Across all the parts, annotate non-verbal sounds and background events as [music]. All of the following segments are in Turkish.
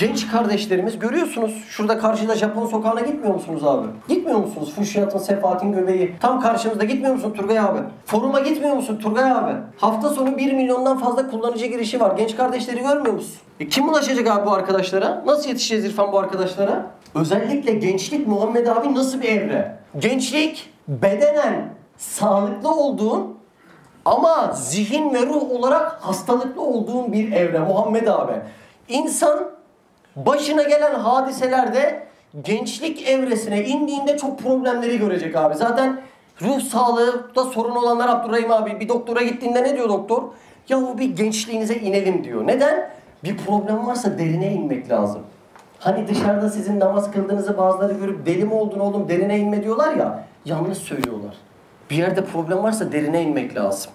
genç kardeşlerimiz görüyorsunuz. Şurada karşıda Japon sokağına gitmiyor musunuz abi? Gitmiyor musunuz? Fuşyat'ın, Sefahat'in göbeği. Tam karşımızda gitmiyor musun Turgay abi? Foruma gitmiyor musun Turgay abi? Hafta sonu 1 milyondan fazla kullanıcı girişi var. Genç kardeşleri görmüyor musun? E kim ulaşacak abi bu arkadaşlara? Nasıl yetişeceğiz İrfan bu arkadaşlara? Özellikle gençlik Muhammed abi nasıl bir evre? Gençlik bedenen sağlıklı olduğun ama zihin ve ruh olarak hastalıklı olduğun bir evre Muhammed abi. İnsan başına gelen hadiselerde gençlik evresine indiğinde çok problemleri görecek abi. Zaten ruh sağlığında sorun olanlar Abdurrahim abi bir doktora gittiğinde ne diyor doktor? Yahu bir gençliğinize inelim diyor. Neden? Bir problem varsa derine inmek lazım. Hani dışarıda sizin namaz kıldığınızı bazıları görüp deli mi oldun oğlum derine inme diyorlar ya. Yanlış söylüyorlar. Bir yerde problem varsa derine inmek lazım.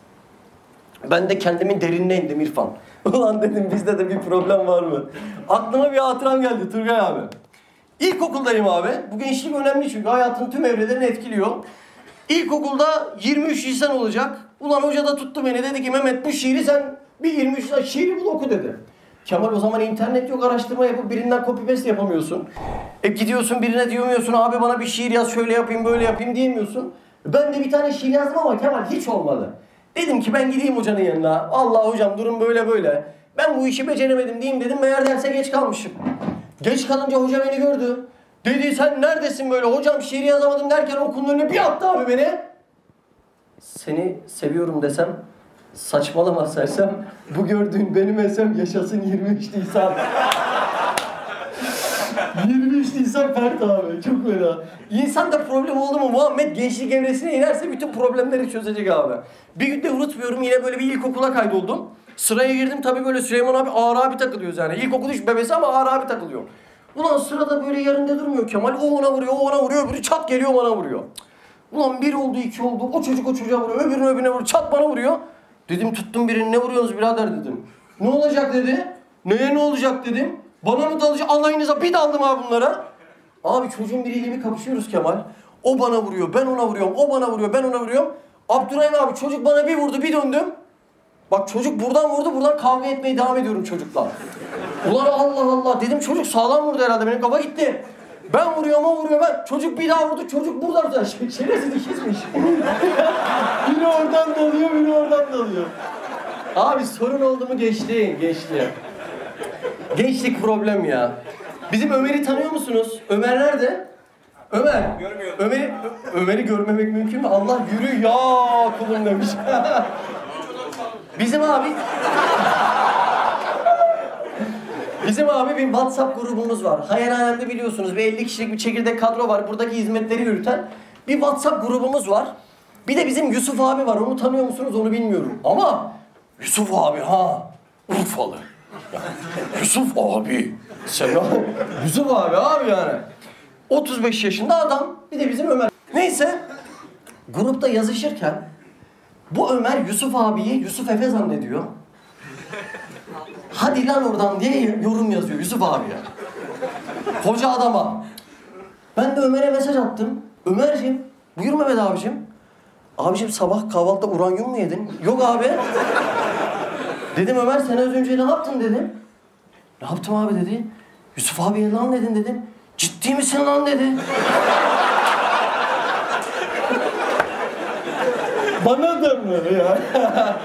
Ben de kendimin derinine indim İrfan. [laughs] Ulan dedim bizde de bir problem var mı? Aklıma bir hatıram geldi Turgay abi. İlkokuldayım abi. Bu gençlik önemli çünkü hayatın tüm evrelerini etkiliyor. İlkokulda 23 Nisan olacak. Ulan hoca da tuttu beni dedi ki Mehmet bu şiiri sen bir 23 Nisan şiiri bul oku dedi. Kemal o zaman internet yok araştırma yapıp birinden copy paste yapamıyorsun. E gidiyorsun birine diyemiyorsun abi bana bir şiir yaz şöyle yapayım böyle yapayım diyemiyorsun. Ben de bir tane şiir yazdım ama Kemal hiç olmadı. Dedim ki ben gideyim hocanın yanına. Allah hocam durum böyle böyle. Ben bu işi beceremedim diyeyim dedim. Meğer derse geç kalmışım. Geç kalınca hoca beni gördü. Dedi sen neredesin böyle hocam şiir yazamadım derken okulun önüne bir attı abi beni. Seni seviyorum desem saçmalama sersem bu gördüğün benim esem yaşasın 23 Nisan. 23 Nisan Pert abi çok fena. İnsanda problem oldu mu Muhammed gençlik evresine inerse bütün problemleri çözecek abi. Bir gün de unutmuyorum yine böyle bir ilkokula kaydoldum. Sıraya girdim tabii böyle Süleyman abi ağır abi takılıyoruz yani. İlkokul üç bebesi ama ağır abi takılıyor. Ulan sırada böyle yerinde durmuyor Kemal. O ona vuruyor, o ona vuruyor, öbürü çat geliyor bana vuruyor. Ulan bir oldu, iki oldu. O çocuk o çocuğa vuruyor, öbürünü öbürüne vuruyor. Çat bana vuruyor. Dedim tuttum birini ne vuruyorsunuz birader dedim. Ne olacak dedi. Neye ne olacak dedim. Bana mı dalacak? Alayınıza bir daldım abi bunlara. Abi çocuğun biriyle bir kapışıyoruz Kemal. O bana vuruyor, ben ona vuruyorum. O bana vuruyor, ben ona vuruyorum. Abdurrahim abi çocuk bana bir vurdu, bir döndüm. Bak çocuk buradan vurdu, buradan kavga etmeye devam ediyorum çocukla. Ulan Allah Allah dedim çocuk sağlam vurdu herhalde benim kafa gitti. Ben vuruyorum o vuruyor ben. Çocuk bir daha vurdu çocuk buradan da şey, şerefsiz ikizmiş. biri [laughs] oradan dalıyor biri oradan dalıyor. Abi sorun oldu mu geçti geçti. Gençlik problem ya. Bizim Ömer'i tanıyor musunuz? Ömer nerede? Ömer. Görmüyorum. Ömer'i Ömer'i görmemek mümkün mü? Allah yürü ya kulum demiş. [laughs] Bizim abi [laughs] Bizim abi bir WhatsApp grubumuz var. Hayalhanemde biliyorsunuz bir 50 kişilik bir çekirdek kadro var. Buradaki hizmetleri yürüten bir WhatsApp grubumuz var. Bir de bizim Yusuf abi var. Onu tanıyor musunuz onu bilmiyorum. Ama Yusuf abi ha Urfalı. Yusuf abi. Sen Yusuf abi abi yani. 35 yaşında adam. Bir de bizim Ömer. Neyse grupta yazışırken bu Ömer Yusuf abiyi Yusuf Efe zannediyor. Hadi lan oradan diye yorum yazıyor Yusuf abi ya. Koca adama. Ben de Ömer'e mesaj attım. Ömerciğim, buyur Mehmet abicim. Abicim sabah kahvaltıda uranyum mu yedin? Yok abi. Dedim Ömer sen az önce ne yaptın dedim. Ne yaptım abi dedi. Yusuf abiye lan dedin dedim. Ciddi misin lan dedi. [laughs] Bana da mı ya? [laughs]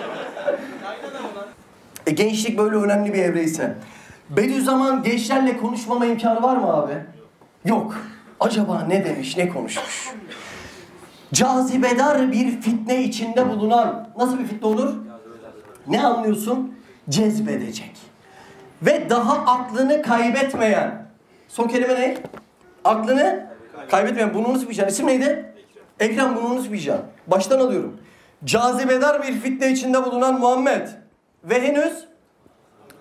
E, gençlik böyle önemli bir evreyse. Bediüzzaman gençlerle konuşmama imkanı var mı abi? Yok. Acaba ne demiş, ne konuşmuş? Cazibedar bir fitne içinde bulunan, nasıl bir fitne olur? Ne anlıyorsun? Cezbedecek. Ve daha aklını kaybetmeyen. Son kelime ne? Aklını kaybetmeyen. Bunu unutmayacaksın. İsim neydi? Ekrem bunu unutmayacaksın. Baştan alıyorum. Cazibedar bir fitne içinde bulunan Muhammed ve henüz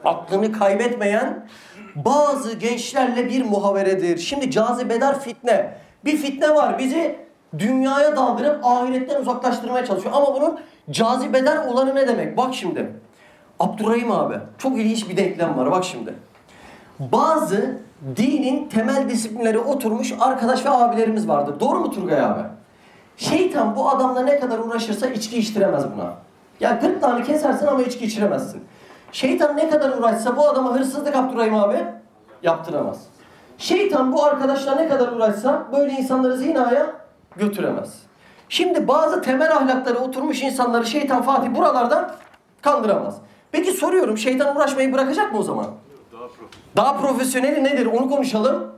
aklını kaybetmeyen bazı gençlerle bir muhaveredir. Şimdi cazibedar fitne. Bir fitne var bizi dünyaya daldırıp ahiretten uzaklaştırmaya çalışıyor. Ama bunun cazibedar olanı ne demek? Bak şimdi. Abdurrahim abi çok ilginç bir denklem var bak şimdi. Bazı dinin temel disiplinleri oturmuş arkadaş ve abilerimiz vardır. Doğru mu Turgay abi? Şeytan bu adamla ne kadar uğraşırsa içki içtiremez buna. Ya gırtlağını kesersin ama içki içiremezsin. Şeytan ne kadar uğraşsa bu adama hırsızlık Abdurrahim abi Yaptıramaz. Şeytan bu arkadaşlar ne kadar uğraşsa böyle insanları zinaya götüremez. Şimdi bazı temel ahlakları oturmuş insanları şeytan Fatih buralardan kandıramaz. Peki soruyorum şeytan uğraşmayı bırakacak mı o zaman? Daha profesyoneli nedir onu konuşalım.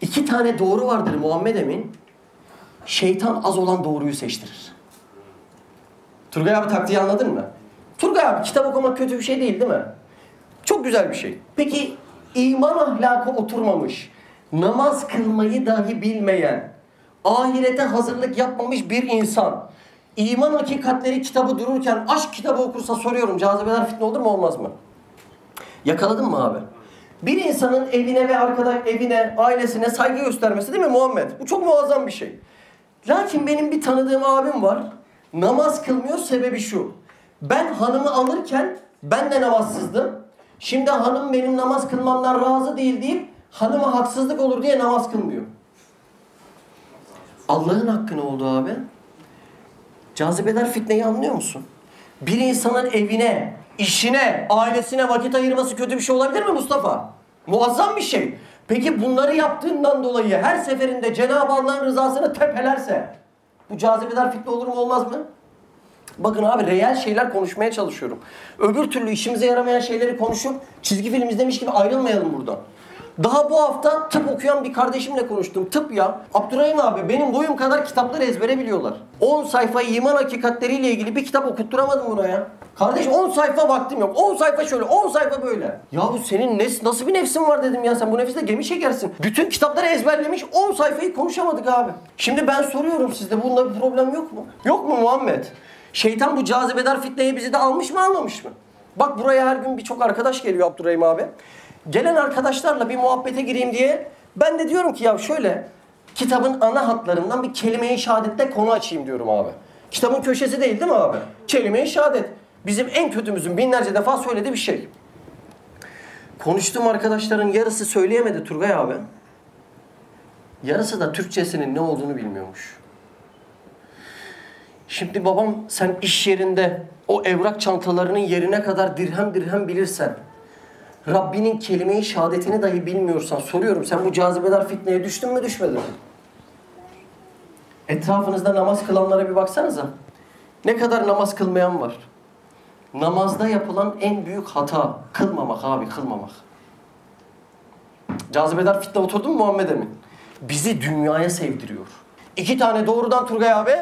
İki tane doğru vardır Muhammed Emin. Şeytan az olan doğruyu seçtirir. Turgay abi taktiği anladın mı? Turgay abi kitap okumak kötü bir şey değil değil mi? Çok güzel bir şey. Peki iman ahlakı oturmamış, namaz kılmayı dahi bilmeyen, ahirete hazırlık yapmamış bir insan, iman hakikatleri kitabı dururken aşk kitabı okursa soruyorum cazibeler fitne olur mu olmaz mı? Yakaladın mı abi? Bir insanın evine ve arkadaş evine, ailesine saygı göstermesi değil mi Muhammed? Bu çok muazzam bir şey. Lakin benim bir tanıdığım abim var. Namaz kılmıyor sebebi şu. Ben hanımı alırken ben de namazsızdım. Şimdi hanım benim namaz kılmamdan razı değil deyip hanıma haksızlık olur diye namaz kılmıyor. Allah'ın hakkı ne oldu abi? Cazibeler fitneyi anlıyor musun? Bir insanın evine, işine, ailesine vakit ayırması kötü bir şey olabilir mi Mustafa? Muazzam bir şey. Peki bunları yaptığından dolayı her seferinde Cenab-ı Allah'ın rızasını tepelerse bu cazibeler fitne olur mu olmaz mı? Bakın abi reel şeyler konuşmaya çalışıyorum. Öbür türlü işimize yaramayan şeyleri konuşup çizgi film izlemiş gibi ayrılmayalım buradan. Daha bu hafta tıp okuyan bir kardeşimle konuştum. Tıp ya. Abdurrahim abi benim boyum kadar kitapları ezbere biliyorlar. 10 sayfa iman hakikatleriyle ilgili bir kitap okutturamadım buna ya. Kardeş 10 sayfa vaktim yok. 10 sayfa şöyle, 10 sayfa böyle. Ya bu senin nes nasıl bir nefsin var dedim ya sen bu nefisle gemi çekersin. Bütün kitapları ezberlemiş 10 sayfayı konuşamadık abi. Şimdi ben soruyorum sizde bunda bir problem yok mu? Yok mu Muhammed? Şeytan bu cazibedar fitneyi bizi de almış mı almamış mı? Bak buraya her gün birçok arkadaş geliyor Abdurrahim abi. Gelen arkadaşlarla bir muhabbete gireyim diye ben de diyorum ki ya şöyle kitabın ana hatlarından bir kelime-i şehadette konu açayım diyorum abi. Kitabın köşesi değil değil mi abi? Kelime-i şehadet. Bizim en kötümüzün binlerce defa söylediği bir şey. Konuştuğum arkadaşların yarısı söyleyemedi Turgay abi. Yarısı da Türkçesinin ne olduğunu bilmiyormuş. Şimdi babam sen iş yerinde o evrak çantalarının yerine kadar dirhem dirhem bilirsen, Rabbinin kelime-i şehadetini dahi bilmiyorsan soruyorum sen bu cazibedar fitneye düştün mü düşmedin mi? Etrafınızda namaz kılanlara bir baksanıza. Ne kadar namaz kılmayan var. Namazda yapılan en büyük hata kılmamak abi kılmamak. Cazibedar fitne oturdu mu Muhammed Emin? Bizi dünyaya sevdiriyor. İki tane doğrudan Turgay abi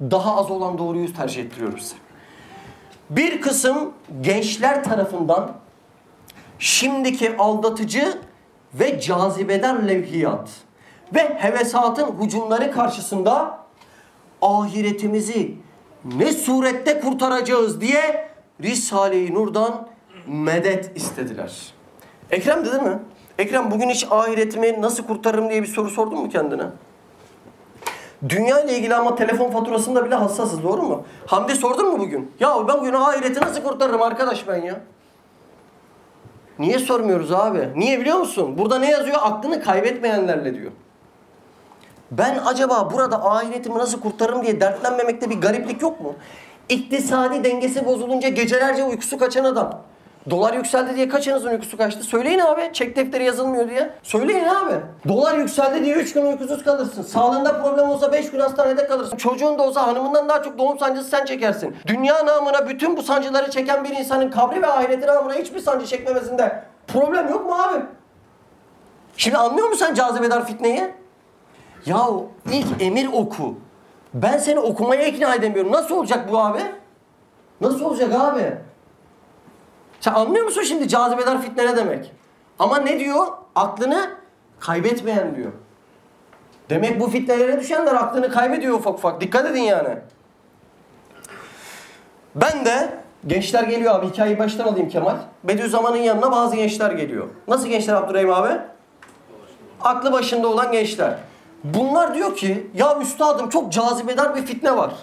daha az olan doğruyu tercih ettiriyorum size. Bir kısım gençler tarafından şimdiki aldatıcı ve cazibeden levhiyat ve hevesatın hücumları karşısında ahiretimizi ne surette kurtaracağız diye Risale-i Nur'dan medet istediler. Ekrem dedi mi? Ekrem bugün hiç ahiretimi nasıl kurtarırım diye bir soru sordun mu kendine? Dünya ile ilgili ama telefon faturasında bile hassasız doğru mu? Hamdi sordun mu bugün? Ya ben bugün ahireti nasıl kurtarırım arkadaş ben ya? Niye sormuyoruz abi? Niye biliyor musun? Burada ne yazıyor? Aklını kaybetmeyenlerle diyor. Ben acaba burada ahiretimi nasıl kurtarırım diye dertlenmemekte bir gariplik yok mu? İktisadi dengesi bozulunca gecelerce uykusu kaçan adam. Dolar yükseldi diye kaçınızın uykusu kaçtı? Söyleyin abi. Çek defteri yazılmıyor diye. Söyleyin abi. Dolar yükseldi diye 3 gün uykusuz kalırsın. Sağlığında problem olsa 5 gün hastanede kalırsın. Çocuğun da olsa hanımından daha çok doğum sancısı sen çekersin. Dünya namına bütün bu sancıları çeken bir insanın kabri ve ahireti namına hiçbir sancı çekmemesinde problem yok mu abi? Şimdi anlıyor musun sen cazibedar fitneyi? Yahu ilk emir oku. Ben seni okumaya ikna edemiyorum. Nasıl olacak bu abi? Nasıl olacak abi? Sen anlıyor musun şimdi cazibedar fitne ne demek? Ama ne diyor? Aklını kaybetmeyen diyor. Demek bu fitnelere düşenler aklını kaybediyor ufak ufak. Dikkat edin yani. Ben de gençler geliyor abi. Hikayeyi baştan alayım Kemal. Bediüzzaman'ın yanına bazı gençler geliyor. Nasıl gençler Abdurrahim abi? Aklı başında olan gençler. Bunlar diyor ki ya üstadım çok cazibedar bir fitne var.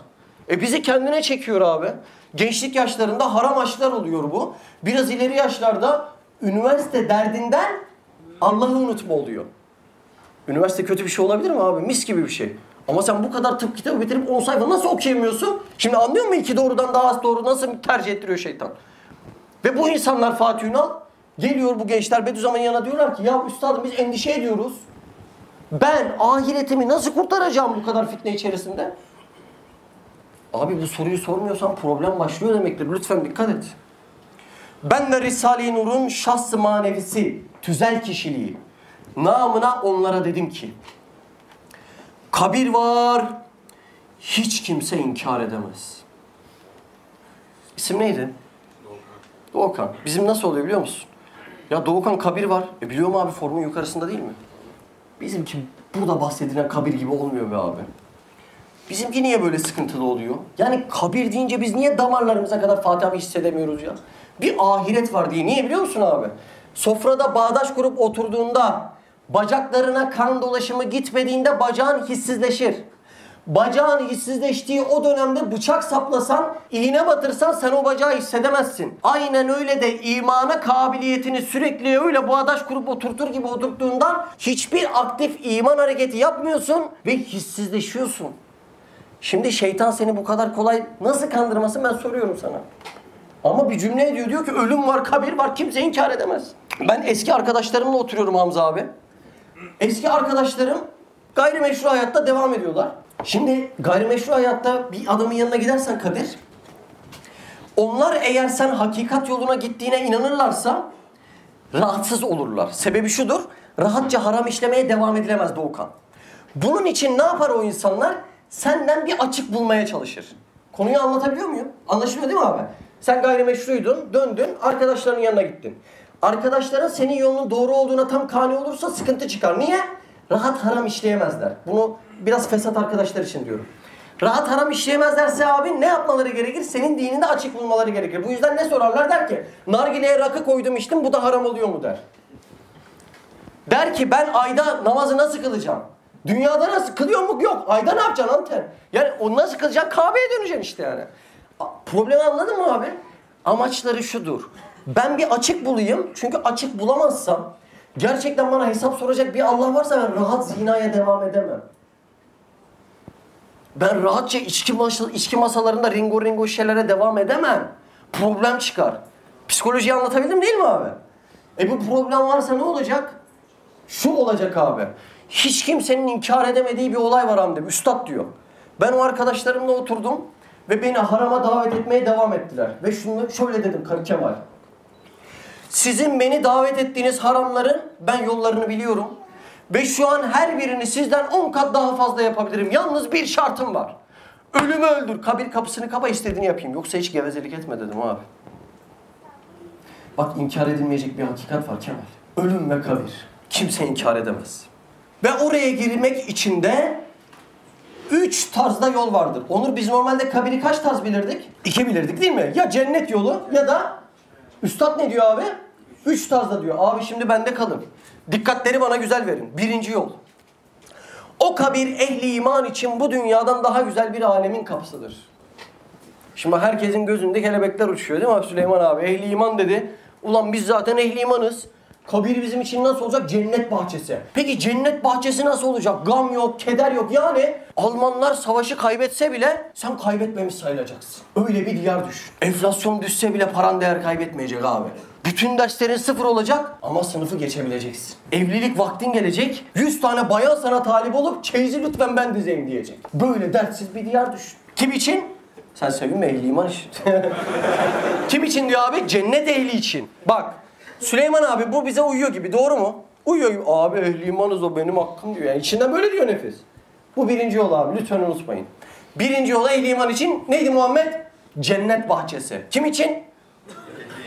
E bizi kendine çekiyor abi. Gençlik yaşlarında haram aşklar oluyor bu. Biraz ileri yaşlarda üniversite derdinden Allah'ı unutma oluyor. Üniversite kötü bir şey olabilir mi abi? Mis gibi bir şey. Ama sen bu kadar tıp kitabı bitirip 10 sayfa nasıl okuyamıyorsun? Şimdi anlıyor musun iki doğrudan daha az doğru nasıl tercih ettiriyor şeytan? Ve bu insanlar Fatih Ünal Geliyor bu gençler Bediüzzaman'ın yanına diyorlar ki ya üstadım biz endişe ediyoruz. Ben ahiretimi nasıl kurtaracağım bu kadar fitne içerisinde? Abi bu soruyu sormuyorsan problem başlıyor demektir. Lütfen dikkat et. Ben de Risale-i Nur'un şahs manevisi, tüzel kişiliği. Namına onlara dedim ki, kabir var, hiç kimse inkar edemez. İsim neydi? Doğukan. Bizim nasıl oluyor biliyor musun? Ya Doğukan kabir var. E biliyor mu abi formun yukarısında değil mi? Bizimki burada bahsedilen kabir gibi olmuyor be abi. Bizimki niye böyle sıkıntılı oluyor? Yani kabir deyince biz niye damarlarımıza kadar Fatiha'yı hissedemiyoruz ya? Bir ahiret var diye. Niye biliyor musun abi? Sofrada bağdaş kurup oturduğunda, bacaklarına kan dolaşımı gitmediğinde bacağın hissizleşir. Bacağın hissizleştiği o dönemde bıçak saplasan, iğne batırsan sen o bacağı hissedemezsin. Aynen öyle de imana kabiliyetini sürekli öyle bağdaş kurup oturtur gibi oturttuğundan hiçbir aktif iman hareketi yapmıyorsun ve hissizleşiyorsun. Şimdi şeytan seni bu kadar kolay nasıl kandırmasın ben soruyorum sana. Ama bir cümle ediyor diyor ki ölüm var, kabir var kimse inkar edemez. Ben eski arkadaşlarımla oturuyorum Hamza abi. Eski arkadaşlarım gayrimeşru hayatta devam ediyorlar. Şimdi gayrimeşru hayatta bir adamın yanına gidersen Kadir, onlar eğer sen hakikat yoluna gittiğine inanırlarsa rahatsız olurlar. Sebebi şudur, rahatça haram işlemeye devam edilemez Doğukan. Bunun için ne yapar o insanlar? Senden bir açık bulmaya çalışır. Konuyu anlatabiliyor muyum? Anlaşılıyor değil mi abi? Sen gayrimeşruydun, döndün, arkadaşların yanına gittin. Arkadaşların senin yolunun doğru olduğuna tam kani olursa sıkıntı çıkar. Niye? Rahat haram işleyemezler. Bunu biraz fesat arkadaşlar için diyorum. Rahat haram işleyemezlerse abi ne yapmaları gerekir? Senin dininde açık bulmaları gerekir. Bu yüzden ne sorarlar der ki nargileye rakı koydum içtim bu da haram oluyor mu der. Der ki ben ayda namazı nasıl kılacağım? Dünyada nasıl kılıyor mu? Yok. Ayda ne yapacaksın anten? Yani o nasıl kılacaksın? Kabe'ye döneceksin işte yani. Problemi anladın mı abi? Amaçları şudur. Ben bir açık bulayım. Çünkü açık bulamazsam gerçekten bana hesap soracak bir Allah varsa ben rahat zinaya devam edemem. Ben rahatça içki, masa, içki masalarında ringo ringo şeylere devam edemem. Problem çıkar. Psikolojiyi anlatabildim değil mi abi? E bu problem varsa ne olacak? Şu olacak abi. Hiç kimsenin inkar edemediği bir olay var Hamdi. Üstad diyor. Ben o arkadaşlarımla oturdum ve beni harama davet etmeye devam ettiler. Ve şunu şöyle dedim Karı Kemal. Sizin beni davet ettiğiniz haramların ben yollarını biliyorum. Ve şu an her birini sizden 10 kat daha fazla yapabilirim. Yalnız bir şartım var. Ölümü öldür. Kabir kapısını kapa istediğini yapayım. Yoksa hiç gevezelik etme dedim abi. Bak inkar edilmeyecek bir hakikat var Kemal. Ölüm ve kabir. Kimse inkar edemez. Ve oraya girmek için de üç tarzda yol vardır. Onur biz normalde kabiri kaç tarz bilirdik? İki bilirdik değil mi? Ya cennet yolu ya da Üstad ne diyor abi? Üç tarzda diyor. Abi şimdi bende kalın. Dikkatleri bana güzel verin. Birinci yol. O kabir ehli iman için bu dünyadan daha güzel bir alemin kapısıdır. Şimdi herkesin gözünde kelebekler uçuyor değil mi Süleyman abi? Ehli iman dedi. Ulan biz zaten ehli imanız. Kabir bizim için nasıl olacak? Cennet bahçesi. Peki cennet bahçesi nasıl olacak? Gam yok, keder yok. Yani Almanlar savaşı kaybetse bile sen kaybetmemiş sayılacaksın. Öyle bir diyar düşün. Enflasyon düşse bile paran değer kaybetmeyecek abi. Bütün derslerin sıfır olacak ama sınıfı geçebileceksin. Evlilik vaktin gelecek. 100 tane bayan sana talip olup çeyizi lütfen ben dizeyim diyecek. Böyle dertsiz bir diyar düşün. Kim için? Sen sevinme ehli iman için. Kim için diyor abi? Cennet ehli için. Bak Süleyman abi bu bize uyuyor gibi doğru mu? Uyuyor gibi. Abi ehli imanız o benim hakkım diyor. Yani içinden böyle diyor nefis. Bu birinci yol abi lütfen unutmayın. Birinci yol ehli iman için neydi Muhammed? Cennet bahçesi. Kim için?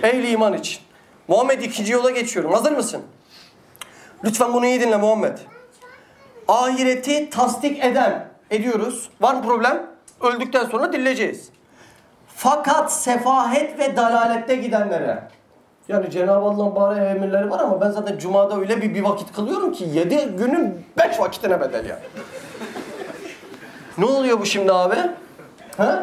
Ehli iman için. Muhammed ikinci yola geçiyorum. Hazır mısın? Lütfen bunu iyi dinle Muhammed. Ahireti tasdik eden ediyoruz. Var mı problem? Öldükten sonra dileyeceğiz. Fakat sefahet ve dalalette gidenlere. Yani Cenab-ı Allah'ın bari emirleri var ama ben zaten Cuma'da öyle bir, bir vakit kılıyorum ki yedi günün beş vakitine bedel yani. ne oluyor bu şimdi abi? He?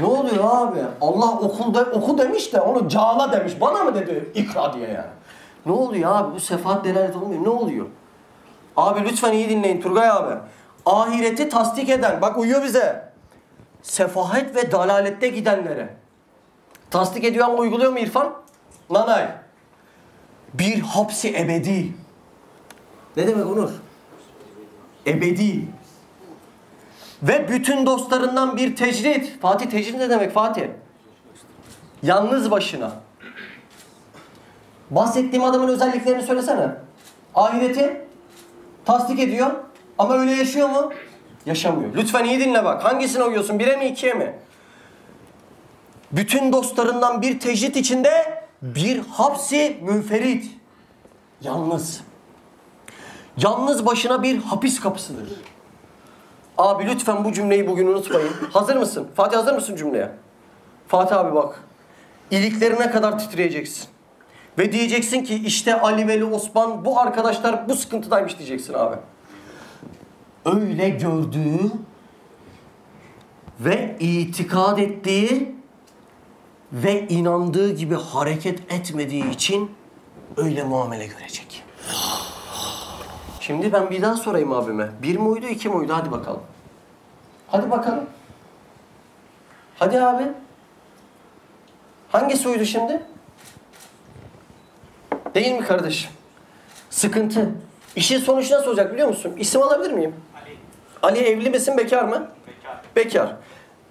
Ne oluyor abi? Allah okulda oku demiş de onu cağla demiş. Bana mı dedi ikra diye yani? Ne oluyor abi? Bu sefaat delalet olmuyor. Ne oluyor? Abi lütfen iyi dinleyin Turgay abi. Ahireti tasdik eden, bak uyuyor bize. Sefahet ve dalalette gidenlere. Tasdik ediyor ama uyguluyor mu İrfan? Nanay. Bir hapsi ebedi. Ne demek Onur? Ebedi. Ve bütün dostlarından bir tecrit. Fatih tecrit ne demek Fatih? Yalnız başına. Bahsettiğim adamın özelliklerini söylesene. Ahireti tasdik ediyor ama öyle yaşıyor mu? Yaşamıyor. Lütfen iyi dinle bak. Hangisine uyuyorsun? Bire mi ikiye mi? Bütün dostlarından bir tecrit içinde bir hapsi münferit. Yalnız. Yalnız başına bir hapis kapısıdır. Abi lütfen bu cümleyi bugün unutmayın. Hazır mısın? Fatih hazır mısın cümleye? Fatih abi bak. İliklerine kadar titreyeceksin. Ve diyeceksin ki işte Ali Veli Osman bu arkadaşlar bu sıkıntıdaymış diyeceksin abi. Öyle gördüğü ve itikad ettiği ve inandığı gibi hareket etmediği için öyle muamele görecek. Şimdi ben bir daha sorayım abime. Bir muydu, iki muydu? Hadi bakalım. Hadi bakalım. Hadi abi. Hangisi uydu şimdi? Değil mi kardeşim? Sıkıntı. İşin sonucu nasıl olacak biliyor musun? İsim alabilir miyim? Ali. Ali evli misin, bekar mı? Bekar. Bekar.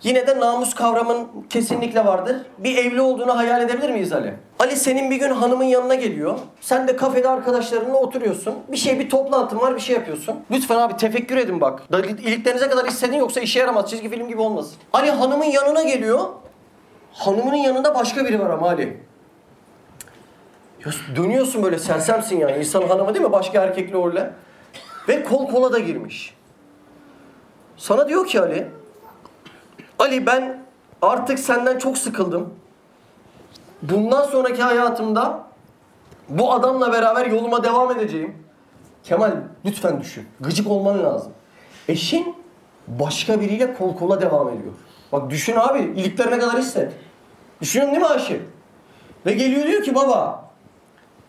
Yine de namus kavramın kesinlikle vardır. Bir evli olduğunu hayal edebilir miyiz Ali? Ali senin bir gün hanımın yanına geliyor. Sen de kafede arkadaşlarınla oturuyorsun. Bir şey bir toplantın var bir şey yapıyorsun. Lütfen abi tefekkür edin bak. İliklerinize kadar hissedin yoksa işe yaramaz. Çizgi film gibi olmasın. Ali hanımın yanına geliyor. Hanımının yanında başka biri var ama Ali. Ya dönüyorsun böyle sersemsin yani. İnsan hanımı değil mi? Başka erkekle öyle. Ve kol kola da girmiş. Sana diyor ki Ali, Ali ben artık senden çok sıkıldım. Bundan sonraki hayatımda bu adamla beraber yoluma devam edeceğim. Kemal lütfen düşün. Gıcık olman lazım. Eşin başka biriyle kol kola devam ediyor. Bak düşün abi iliklerine kadar hisset. Düşünüyorsun değil mi Aşık? Ve geliyor diyor ki baba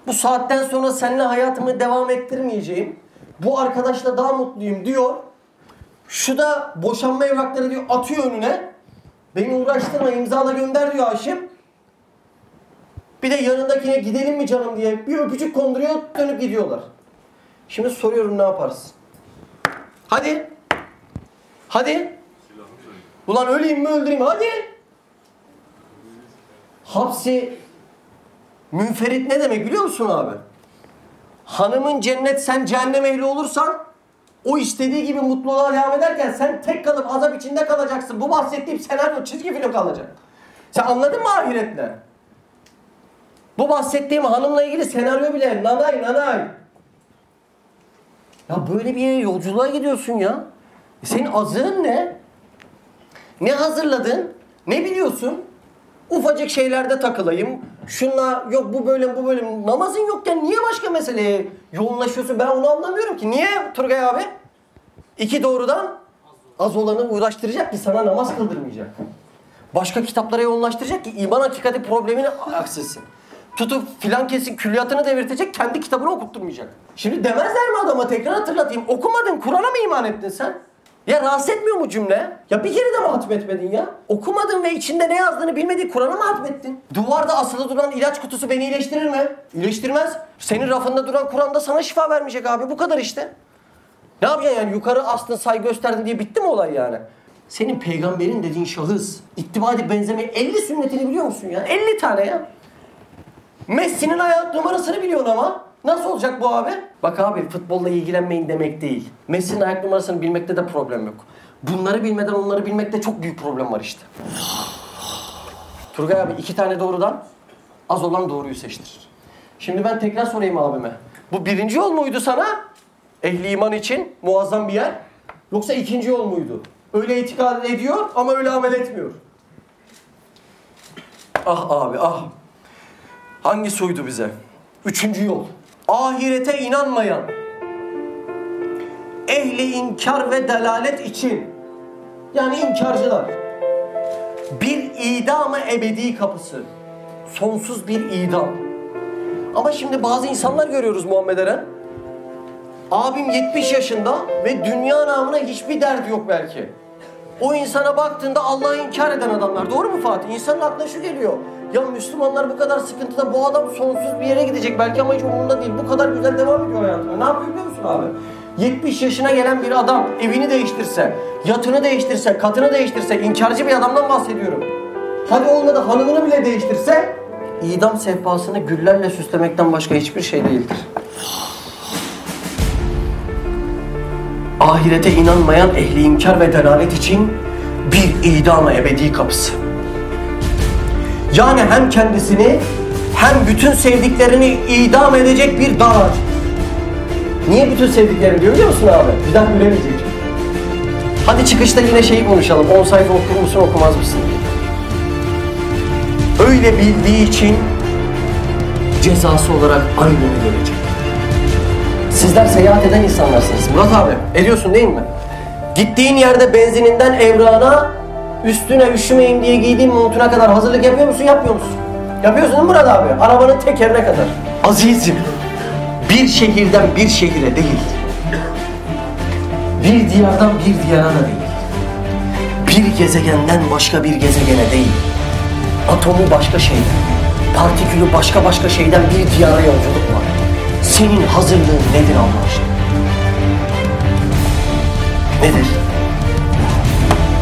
bu saatten sonra seninle hayatımı devam ettirmeyeceğim. Bu arkadaşla daha mutluyum diyor. Şu da boşanma evrakları diyor atıyor önüne. Beni uğraştırma imzala gönder diyor Haşim. Bir de yanındakine gidelim mi canım diye bir öpücük konduruyor dönüp gidiyorlar. Şimdi soruyorum ne yaparsın? Hadi. Hadi. Ulan öleyim mi öldüreyim hadi. Hapsi münferit ne demek biliyor musun abi? Hanımın cennet sen cehennem ehli olursan o istediği gibi mutluluğa devam ederken sen tek kalıp azap içinde kalacaksın. Bu bahsettiğim senaryo çizgi film kalacak. Sen anladın mı ahiretle? Bu bahsettiğim hanımla ilgili senaryo bile nanay nanay. Ya böyle bir yolculuğa gidiyorsun ya. Senin azığın ne? Ne hazırladın? Ne biliyorsun? Ufacık şeylerde takılayım. Şunla yok bu böyle bu böyle. Namazın yokken niye başka meseleye yoğunlaşıyorsun? Ben onu anlamıyorum ki. Niye Turgay abi? İki doğrudan az olanı uğraştıracak ki sana namaz kıldırmayacak. Başka kitaplara yoğunlaştıracak ki iman hakikati problemini aksılsın. Tutup filan kesin külliyatını devirtecek kendi kitabını okutturmayacak. Şimdi demezler mi adama tekrar hatırlatayım. Okumadın Kur'an'a mı iman ettin sen? Ya rahatsız etmiyor mu cümle? Ya bir kere de mi hatmetmedin ya? Okumadın ve içinde ne yazdığını bilmediğin Kur'an'a mı hatmettin? Duvarda asılı duran ilaç kutusu beni iyileştirir mi? İyileştirmez. Senin rafında duran Kur'an'da sana şifa vermeyecek abi. Bu kadar işte. Ne yapacaksın yani? Yukarı astın, say gösterdin diye bitti mi olay yani? Senin peygamberin dediğin şahıs, ittiba edip benzemeyi 50 sünnetini biliyor musun ya? 50 tane ya. Messi'nin hayat numarasını biliyorsun ama. Nasıl olacak bu abi? Bak abi futbolla ilgilenmeyin demek değil. Messi'nin ayak numarasını bilmekte de problem yok. Bunları bilmeden onları bilmekte çok büyük problem var işte. Turgay abi iki tane doğrudan az olan doğruyu seçtirir. Şimdi ben tekrar sorayım abime. Bu birinci yol muydu sana? Ehli iman için muazzam bir yer. Yoksa ikinci yol muydu? Öyle itikad ediyor ama öyle amel etmiyor. Ah abi ah. Hangisi uydu bize? Üçüncü yol. Ahirete inanmayan, ehli inkar ve delalet için, yani inkarcılar, bir idamı ebedi kapısı, sonsuz bir idam. Ama şimdi bazı insanlar görüyoruz Muhammed Eren. Abim 70 yaşında ve dünya namına hiçbir derdi yok belki. O insana baktığında Allah'ı inkar eden adamlar. Doğru mu Fatih? İnsanın aklına şu geliyor. Ya Müslümanlar bu kadar sıkıntıda bu adam sonsuz bir yere gidecek belki ama hiç umurunda değil. Bu kadar güzel devam ediyor hayatına. Ne yapıyor biliyor musun abi? 70 yaşına gelen bir adam evini değiştirse, yatını değiştirse, katını değiştirse, inkarcı bir adamdan bahsediyorum. Hadi olmadı hanımını bile değiştirse, idam sehpasını güllerle süslemekten başka hiçbir şey değildir. Ahirete inanmayan ehli inkar ve delalet için bir idam ebedi kapısı. Yani hem kendisini hem bütün sevdiklerini idam edecek bir ağacı. Niye bütün sevdiklerini diyor biliyor musun abi? Bir daha gülemeyecek. Hadi çıkışta yine şeyi konuşalım. 10 sayfa okur musun okumaz mısın. Öyle bildiği için cezası olarak aynını görecek. Sizler seyahat eden insanlarsınız. Murat abi ediyorsun değil mi? Gittiğin yerde benzininden evrağına üstüne üşümeyeyim diye giydiğin montuna kadar hazırlık yapıyor musun yapmıyor musun? Yapıyorsun değil mi Murat abi? Arabanın tekerine kadar. Azizim bir şehirden bir şehire değil. Bir diyardan bir diyara da değil. Bir gezegenden başka bir gezegene değil. Atomu başka şeyden, partikülü başka başka şeyden bir diyara yolculuk var. Senin hazırlığın nedir Allah aşkına? Nedir?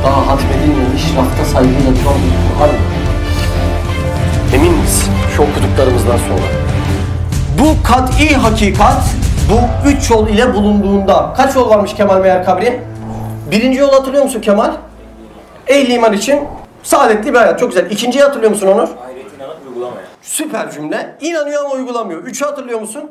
Daha hatmedilmemiş, rafta saygıyla duran bir Kur'an mı? Emin misin şu okuduklarımızdan sonra? Bu kat'i hakikat, bu üç yol ile bulunduğunda, kaç yol varmış Kemal Meğer kabri? Birinci yol hatırlıyor musun Kemal? Ehli iman için saadetli bir hayat. Çok güzel. İkinciyi hatırlıyor musun Onur? Ahirete inanıp uygulamaya. Süper cümle. İnanıyor ama uygulamıyor. Üçü hatırlıyor musun?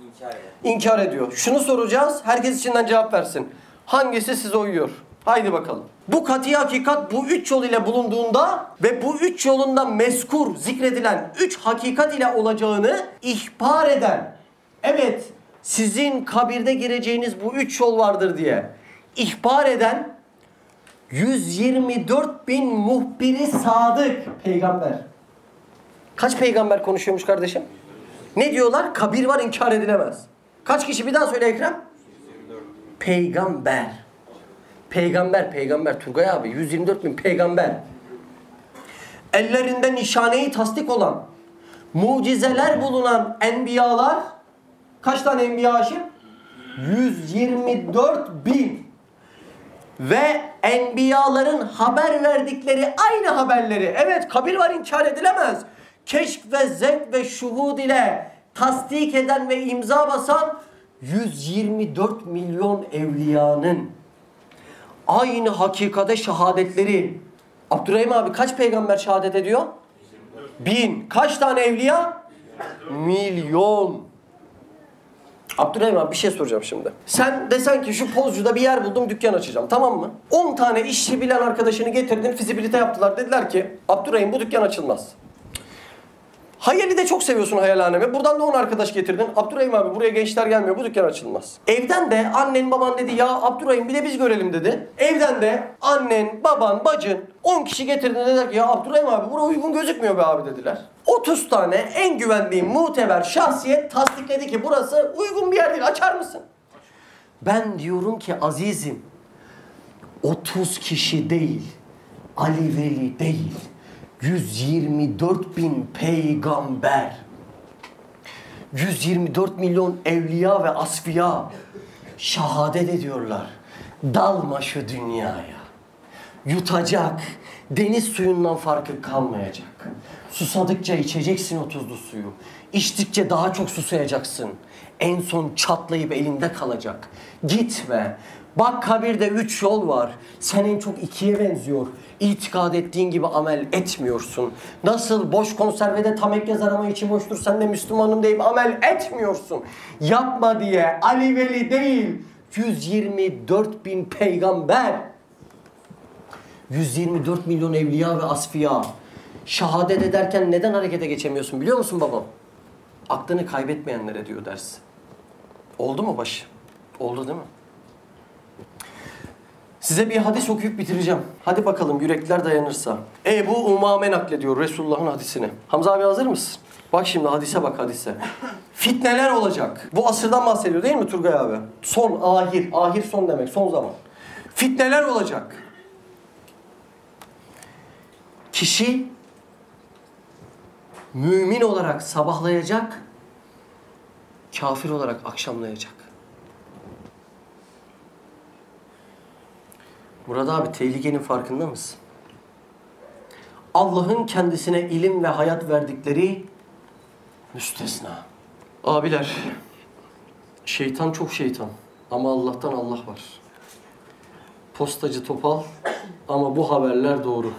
İnkar eder. İnkar ediyor. Şunu soracağız. Herkes içinden cevap versin. Hangisi size uyuyor? Haydi bakalım. Bu kat'i hakikat bu üç yol ile bulunduğunda ve bu üç yolunda meskur zikredilen üç hakikat ile olacağını ihbar eden evet sizin kabirde gireceğiniz bu üç yol vardır diye ihbar eden 124 bin muhbiri sadık peygamber. Kaç peygamber konuşuyormuş kardeşim? Ne diyorlar? Kabir var inkar edilemez. Kaç kişi bir daha söyle Ekrem? Peygamber. Peygamber, peygamber. Turgay abi 124 bin peygamber. Ellerinde nişaneyi tasdik olan, mucizeler bulunan enbiyalar, kaç tane enbiya Haşim? 124 bin. Ve enbiyaların haber verdikleri aynı haberleri. Evet kabir var inkar edilemez. Keşf ve zevk ve şuhud ile tasdik eden ve imza basan 124 milyon evliyanın aynı hakikate şehadetleri. Abdurrahim abi kaç peygamber şehadet ediyor? Bin. Kaç tane evliya? Milyon. Abdurrahim abi bir şey soracağım şimdi. Sen desen ki şu pozcuda bir yer buldum dükkan açacağım tamam mı? 10 tane işçi bilen arkadaşını getirdin fizibilite yaptılar. Dediler ki Abdurrahim bu dükkan açılmaz. Hayali de çok seviyorsun hayalhanemi. Buradan da 10 arkadaş getirdin. Abdurrahim abi buraya gençler gelmiyor bu dükkan açılmaz. Evden de annen baban dedi ya Abdurrahim bir de biz görelim dedi. Evden de annen baban bacın 10 kişi getirdin dediler ki ya Abdurrahim abi buraya uygun gözükmüyor be abi dediler. 30 tane en güvendiğim muteber şahsiyet tasdikledi ki burası uygun bir yer değil açar mısın? Ben diyorum ki azizim 30 kişi değil Ali Veli değil 124 bin peygamber 124 milyon evliya ve asfiya şehadet ediyorlar. Dalma şu dünyaya. Yutacak. Deniz suyundan farkı kalmayacak. Susadıkça içeceksin o tuzlu suyu. İçtikçe daha çok susayacaksın. En son çatlayıp elinde kalacak. Gitme. Bak kabirde üç yol var. Sen en çok ikiye benziyor. İtikad ettiğin gibi amel etmiyorsun. Nasıl boş konservede tam ek yazar ama içi boştur sen de Müslümanım deyip amel etmiyorsun. Yapma diye Ali Veli değil 124 bin peygamber 124 milyon evliya ve asfiya şehadet ederken neden harekete geçemiyorsun biliyor musun babam? Aklını kaybetmeyenlere diyor ders. Oldu mu baş? Oldu değil mi? Size bir hadis okuyup bitireceğim. Hadi bakalım yürekler dayanırsa. Ebu Umame naklediyor Resulullah'ın hadisini. Hamza abi hazır mısın? Bak şimdi hadise bak hadise. Fitneler olacak. Bu asırdan bahsediyor değil mi Turgay abi? Son, ahir. Ahir son demek, son zaman. Fitneler olacak. Kişi Mümin olarak sabahlayacak, kafir olarak akşamlayacak. Murat abi tehlikenin farkında mısın? Allah'ın kendisine ilim ve hayat verdikleri müstesna. Abiler, şeytan çok şeytan ama Allah'tan Allah var. Postacı topal ama bu haberler doğru.